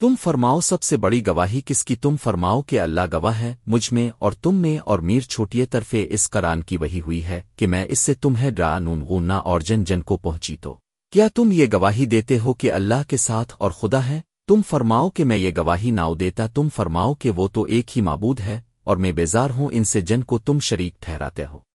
تم فرماؤ سب سے بڑی گواہی کس کی؟ تم فرماؤ کہ اللہ گواہ ہے، مجھ میں اور تم میں اور میر چھوٹیے طرفے اس کران کی وہی ہوئی ہے کہ میں اس سے تمہیں ڈرا، نون غننا اور جن جن کو پہنچی تو۔ کیا تم یہ گواہی دیتے ہو کہ اللہ کے ساتھ اور خدا ہے؟ تم فرماؤ کہ میں یہ گواہی ناؤ دیتا، تم فرماؤ کہ وہ تو ایک ہی معبود ہے اور میں بیزار ہوں، ان سے جن کو تم شریک ٹھہراتے ہو۔